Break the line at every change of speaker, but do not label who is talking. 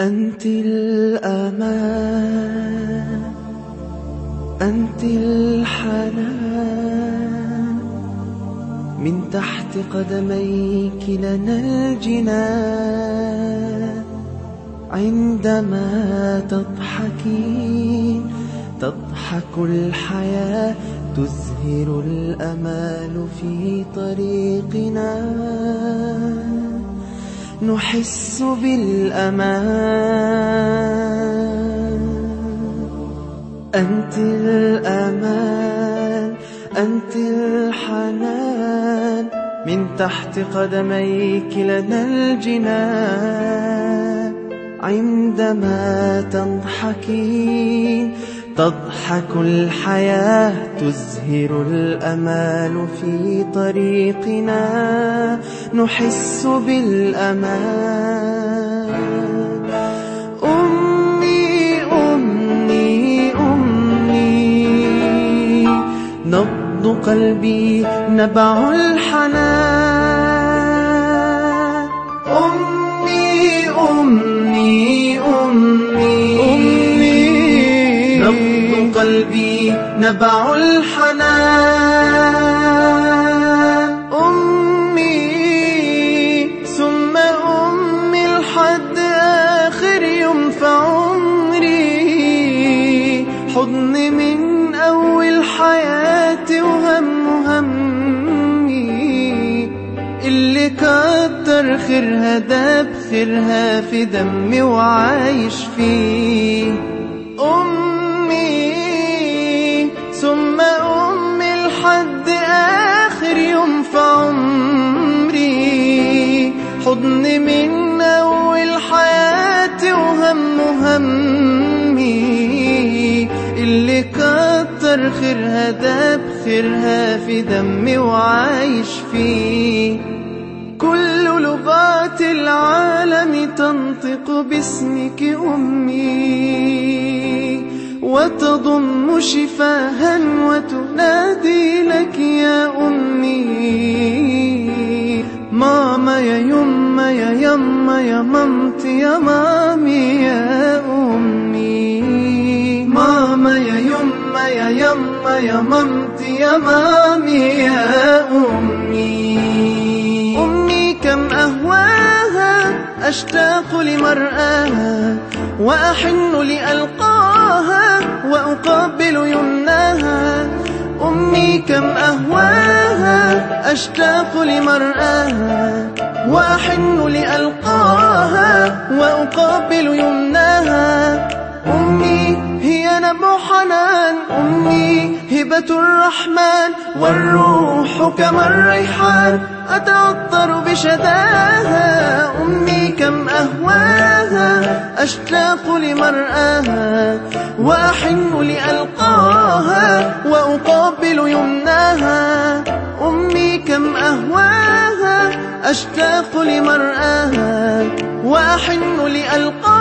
أنت الأمان أنت الحنان. من تحت قدميك لنا الجنان عندما تضحكين تضحك الحياة تزهر الأمال في طريقنا. نحس بالأمان. أنت الأمان أنت الحنان. من تحت قدميك لنا الجنان. عندما تضحكين تضحك الحياة تزهر الأمال في طريقنا. نحس بالأمان. أمي أمي أمي. نبض قلبي نبع الحنان. أمي أمي أمي. قلبي نبع الحنان. أمي ثم أمي لحد آخر يوم في عمري. حضن من أول حياتي وهم همي. اللي كتر خيرها ده بخيرها في دمي وعايش فيه. أمي خيرها ده بخيرها في دمي وعايش فيه. كل لغات العالم تنطق باسمك أمي. وتضم شفاها وتنادي لك يا أمي. ماما يا يما يا يما يا مامتي يا مامي يا أمي. ماما يا يا يما يا مامتي يا مامي يا أمي. أمي كم أهواها أشتاق لمرآها وأحن لألقاها وأقابل يمناها. أمي كم أهواها أشتاق لمرآها وأحن لألقاها وأقابل يمناها. نبع حنان أمي هبة الرحمن والروح كما الريحان أتعطر بشداها أمي كم أهواها أشتاق لمرآها وأحن لألقاها وأقابل يمناها أمي كم أهواها أشتاق لمرآها وأحن لألقاها.